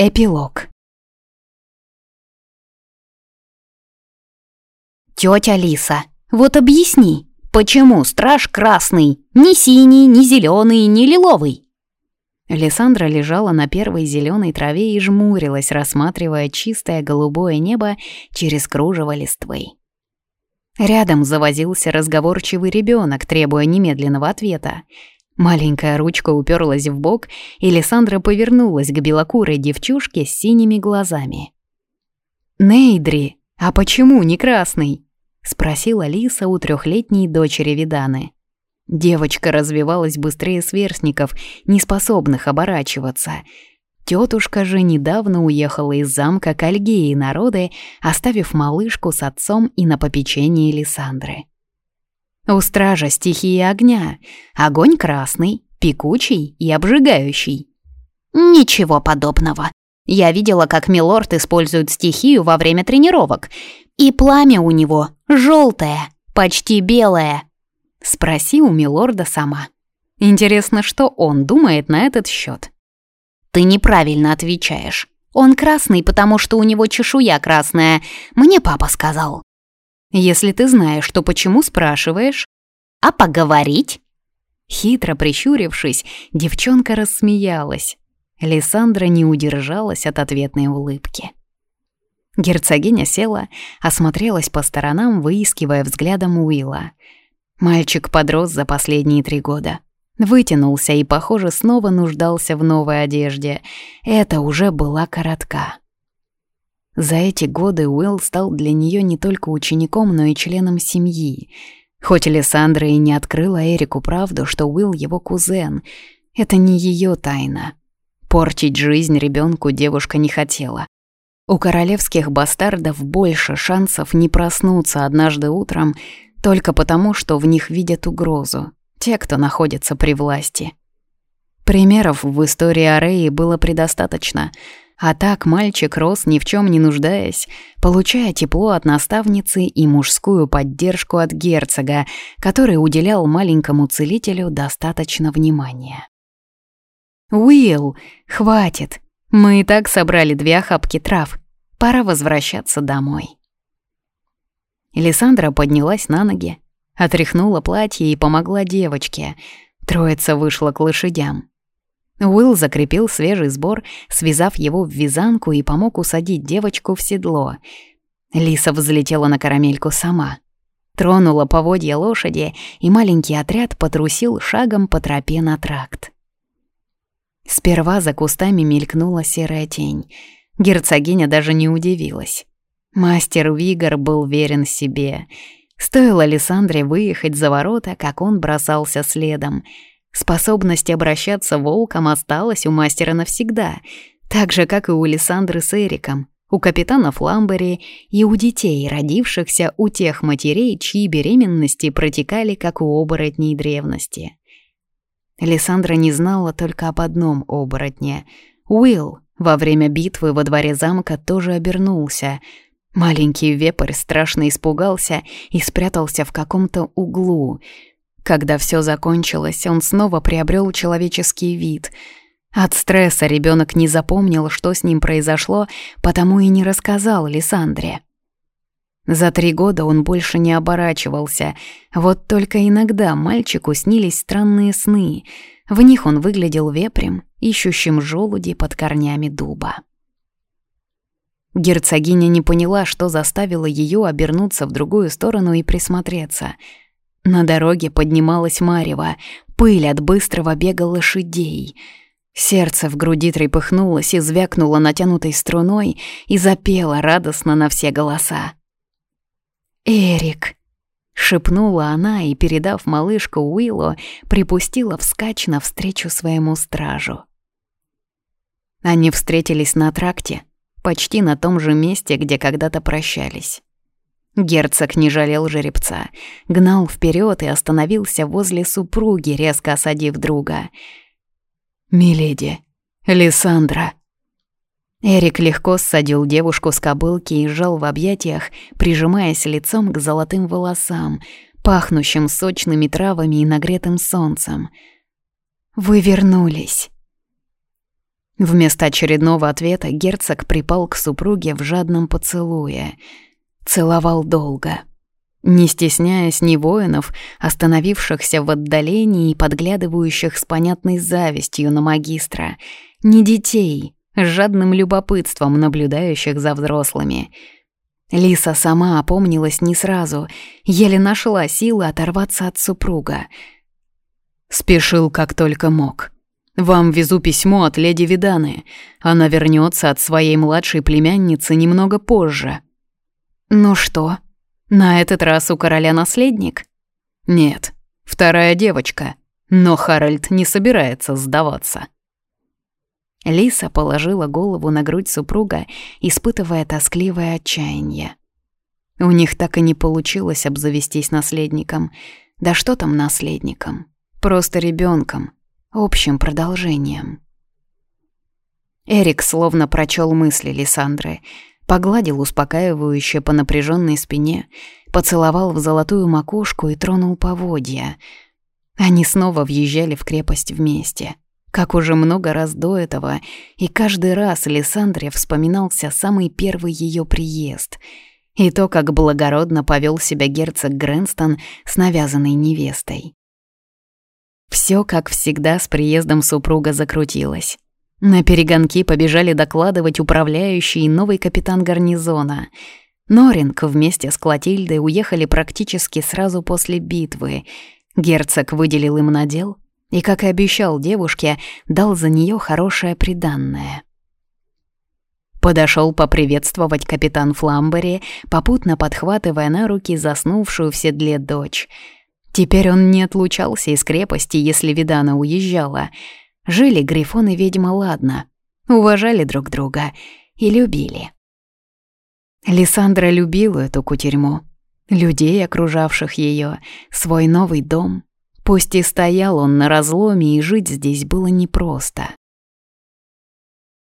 Эпилог. Тетя Лиса, вот объясни, почему страж красный, не синий, не зеленый, не лиловый? Лиссандра лежала на первой зеленой траве и жмурилась, рассматривая чистое голубое небо через кружево листвы. Рядом завозился разговорчивый ребенок, требуя немедленного ответа. Маленькая ручка уперлась в бок, и Лиссандра повернулась к белокурой девчушке с синими глазами. «Нейдри, а почему не красный?» — спросила Лиса у трехлетней дочери Виданы. Девочка развивалась быстрее сверстников, не способных оборачиваться. Тетушка же недавно уехала из замка к Альгии народы, оставив малышку с отцом и на попечении Лиссандры. У стража стихии огня. Огонь красный, пекучий и обжигающий. Ничего подобного. Я видела, как милорд использует стихию во время тренировок. И пламя у него желтое, почти белое. Спроси у милорда сама. Интересно, что он думает на этот счет. Ты неправильно отвечаешь. Он красный, потому что у него чешуя красная. Мне папа сказал. Если ты знаешь, то почему спрашиваешь? А поговорить? Хитро прищурившись, девчонка рассмеялась. Лиссандра не удержалась от ответной улыбки. Герцогиня села, осмотрелась по сторонам, выискивая взглядом Уилла. Мальчик подрос за последние три года. Вытянулся и, похоже, снова нуждался в новой одежде. Это уже была коротка. За эти годы Уилл стал для нее не только учеником, но и членом семьи. Хоть Александра и не открыла Эрику правду, что Уилл его кузен, это не ее тайна. Портить жизнь ребенку девушка не хотела. У королевских бастардов больше шансов не проснуться однажды утром только потому, что в них видят угрозу, те, кто находится при власти. Примеров в истории Ареи было предостаточно — а так мальчик рос ни в чем не нуждаясь, получая тепло от наставницы и мужскую поддержку от герцога, который уделял маленькому целителю достаточно внимания. «Уилл, хватит! Мы и так собрали две охапки трав. Пора возвращаться домой». Лиссандра поднялась на ноги, отряхнула платье и помогла девочке. Троица вышла к лошадям. Уилл закрепил свежий сбор, связав его в вязанку и помог усадить девочку в седло. Лиса взлетела на карамельку сама. Тронула поводья лошади, и маленький отряд потрусил шагом по тропе на тракт. Сперва за кустами мелькнула серая тень. Герцогиня даже не удивилась. Мастер Вигор был верен себе. Стоило Лиссандре выехать за ворота, как он бросался следом — Способность обращаться волком осталась у мастера навсегда, так же, как и у Лиссандры с Эриком, у капитана Фламбери и у детей, родившихся у тех матерей, чьи беременности протекали, как у оборотней древности. Лиссандра не знала только об одном оборотне. Уилл во время битвы во дворе замка тоже обернулся. Маленький вепрь страшно испугался и спрятался в каком-то углу — когда все закончилось, он снова приобрел человеческий вид. От стресса ребенок не запомнил, что с ним произошло, потому и не рассказал Лиссандре. За три года он больше не оборачивался, вот только иногда мальчику снились странные сны. В них он выглядел вепрем, ищущим желуди под корнями дуба. Герцогиня не поняла, что заставило ее обернуться в другую сторону и присмотреться — на дороге поднималась марево, пыль от быстрого бега лошадей. Сердце в груди трепыхнулось и звякнуло натянутой струной и запело радостно на все голоса. «Эрик!» — шепнула она и, передав малышку Уиллу, припустила вскачь навстречу своему стражу. Они встретились на тракте, почти на том же месте, где когда-то прощались. Герцог не жалел жеребца, гнал вперед и остановился возле супруги, резко осадив друга. «Миледи, Лиссандра!» Эрик легко ссадил девушку с кобылки и сжал в объятиях, прижимаясь лицом к золотым волосам, пахнущим сочными травами и нагретым солнцем. «Вы вернулись!» Вместо очередного ответа герцог припал к супруге в жадном поцелуе. Целовал долго. Не стесняясь ни воинов, остановившихся в отдалении и подглядывающих с понятной завистью на магистра, ни детей, жадным любопытством наблюдающих за взрослыми. Лиса сама опомнилась не сразу, еле нашла силы оторваться от супруга. Спешил как только мог. Вам везу письмо от леди Виданы. Она вернется от своей младшей племянницы немного позже. Ну что, на этот раз у короля наследник? Нет, вторая девочка. Но Харальд не собирается сдаваться. Лиса положила голову на грудь супруга, испытывая тоскливое отчаяние. У них так и не получилось обзавестись наследником. Да что там наследником? Просто ребенком общим продолжением. Эрик словно прочел мысли Лиссандры, погладил успокаивающе по напряженной спине, поцеловал в золотую макушку и тронул поводья. Они снова въезжали в крепость вместе, как уже много раз до этого, и каждый раз Лиссандре вспоминался самый первый ее приезд и то, как благородно повел себя герцог Грэнстон с навязанной невестой. Все, как всегда, с приездом супруга закрутилось. На перегонки побежали докладывать управляющий и новый капитан гарнизона. Норинг вместе с Клотильдой уехали практически сразу после битвы. Герцог выделил им надел и, как и обещал девушке, дал за нее хорошее приданное. Подошел поприветствовать капитан Фламбери, попутно подхватывая на руки заснувшую в седле дочь — Теперь он не отлучался из крепости, если Видана уезжала. Жили Грифон и ведьма ладно, уважали друг друга и любили. Лиссандра любила эту кутерьму, людей, окружавших ее, свой новый дом. Пусть и стоял он на разломе, и жить здесь было непросто.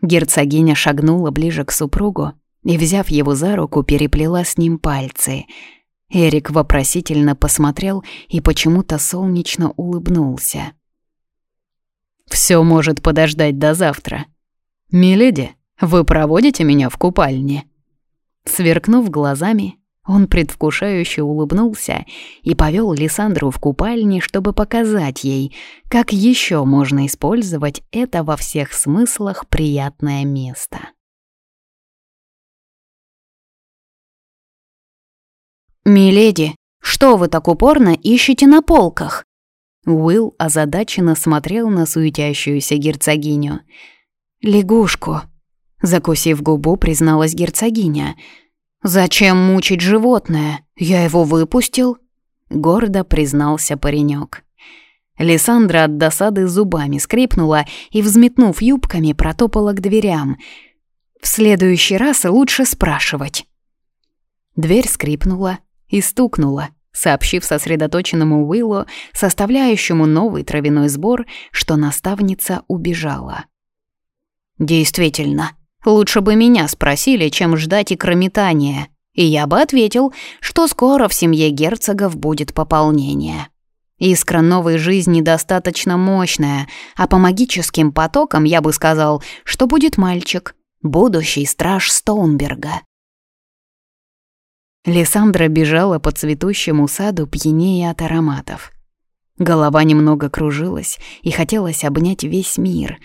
Герцогиня шагнула ближе к супругу и, взяв его за руку, переплела с ним пальцы — Эрик вопросительно посмотрел и почему-то солнечно улыбнулся. «Всё может подождать до завтра. Миледи, вы проводите меня в купальне?» Сверкнув глазами, он предвкушающе улыбнулся и повел Лиссандру в купальне, чтобы показать ей, как еще можно использовать это во всех смыслах приятное место. «Миледи, что вы так упорно ищете на полках?» Уилл озадаченно смотрел на суетящуюся герцогиню. «Лягушку», — закусив губу, призналась герцогиня. «Зачем мучить животное? Я его выпустил», — гордо признался паренек. Лиссандра от досады зубами скрипнула и, взметнув юбками, протопала к дверям. «В следующий раз лучше спрашивать». Дверь скрипнула, и стукнула, сообщив сосредоточенному Уиллу, составляющему новый травяной сбор, что наставница убежала. «Действительно, лучше бы меня спросили, чем ждать икрометания, и я бы ответил, что скоро в семье герцогов будет пополнение». Искра новой жизни достаточно мощная, а по магическим потокам я бы сказал, что будет мальчик, будущий страж Стоунберга. Лиссандра бежала по цветущему саду пьянее от ароматов. Голова немного кружилась, и хотелось обнять весь мир.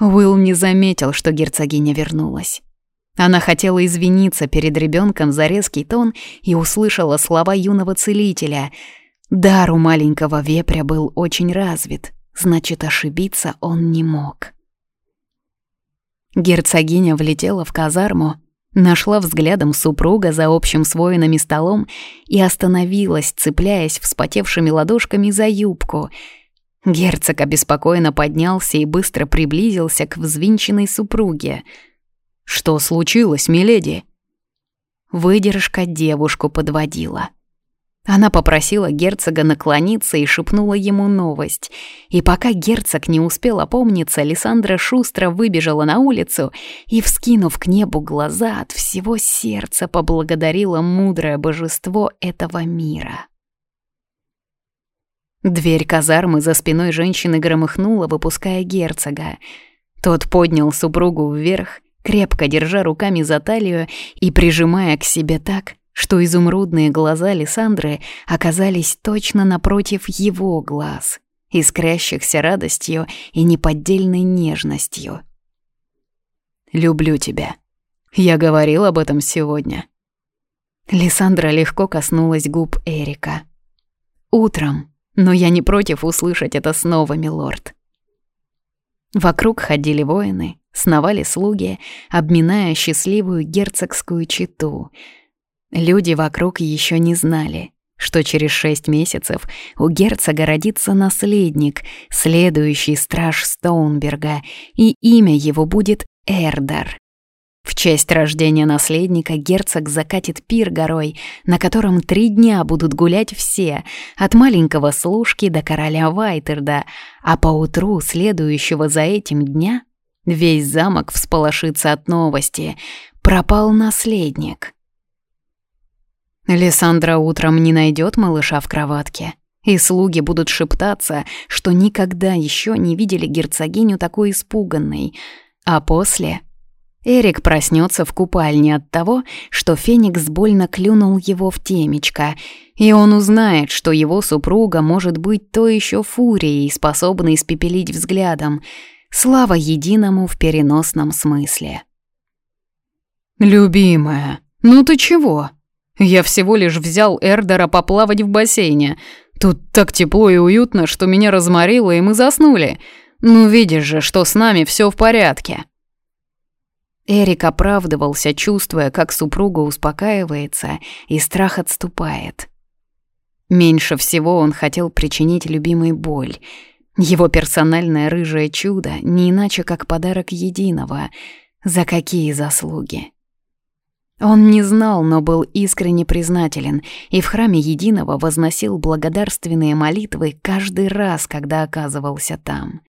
Уилл не заметил, что герцогиня вернулась. Она хотела извиниться перед ребенком за резкий тон и услышала слова юного целителя. Дар у маленького вепря был очень развит, значит, ошибиться он не мог. Герцогиня влетела в казарму, Нашла взглядом супруга за общим с воинами столом и остановилась, цепляясь вспотевшими ладошками за юбку. Герцог обеспокоенно поднялся и быстро приблизился к взвинченной супруге. «Что случилось, миледи?» Выдержка девушку подводила. Она попросила герцога наклониться и шепнула ему новость. И пока герцог не успел опомниться, Лиссандра шустро выбежала на улицу и, вскинув к небу глаза, от всего сердца поблагодарила мудрое божество этого мира. Дверь казармы за спиной женщины громыхнула, выпуская герцога. Тот поднял супругу вверх, крепко держа руками за талию и прижимая к себе так, что изумрудные глаза Лиссандры оказались точно напротив его глаз, искрящихся радостью и неподдельной нежностью. «Люблю тебя. Я говорил об этом сегодня». Лиссандра легко коснулась губ Эрика. «Утром, но я не против услышать это снова, милорд». Вокруг ходили воины, сновали слуги, обминая счастливую герцогскую читу. Люди вокруг еще не знали, что через шесть месяцев у герцога родится наследник, следующий страж Стоунберга, и имя его будет Эрдар. В честь рождения наследника герцог закатит пир горой, на котором три дня будут гулять все, от маленького служки до короля Вайтерда, а поутру следующего за этим дня весь замок всполошится от новости. Пропал наследник. Лиссандра утром не найдет малыша в кроватке, и слуги будут шептаться, что никогда еще не видели герцогиню такой испуганной, а после Эрик проснется в купальне от того, что Феникс больно клюнул его в темечко, и он узнает, что его супруга может быть то еще фурией, способной испепелить взглядом. Слава единому в переносном смысле. «Любимая, ну ты чего? Я всего лишь взял Эрдера поплавать в бассейне. Тут так тепло и уютно, что меня разморило, и мы заснули. Ну видишь же, что с нами все в порядке». Эрик оправдывался, чувствуя, как супруга успокаивается и страх отступает. Меньше всего он хотел причинить любимой боль. Его персональное рыжее чудо не иначе, как подарок единого. За какие заслуги? Он не знал, но был искренне признателен и в храме единого возносил благодарственные молитвы каждый раз, когда оказывался там.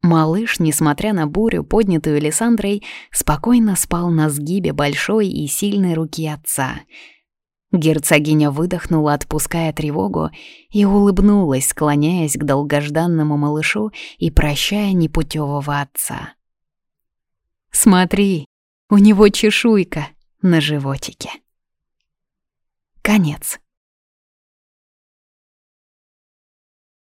Малыш, несмотря на бурю, поднятую Лиссандрой, спокойно спал на сгибе большой и сильной руки отца. Герцогиня выдохнула, отпуская тревогу, и улыбнулась, склоняясь к долгожданному малышу и прощая непутевого отца. «Смотри, у него чешуйка на животике». Конец.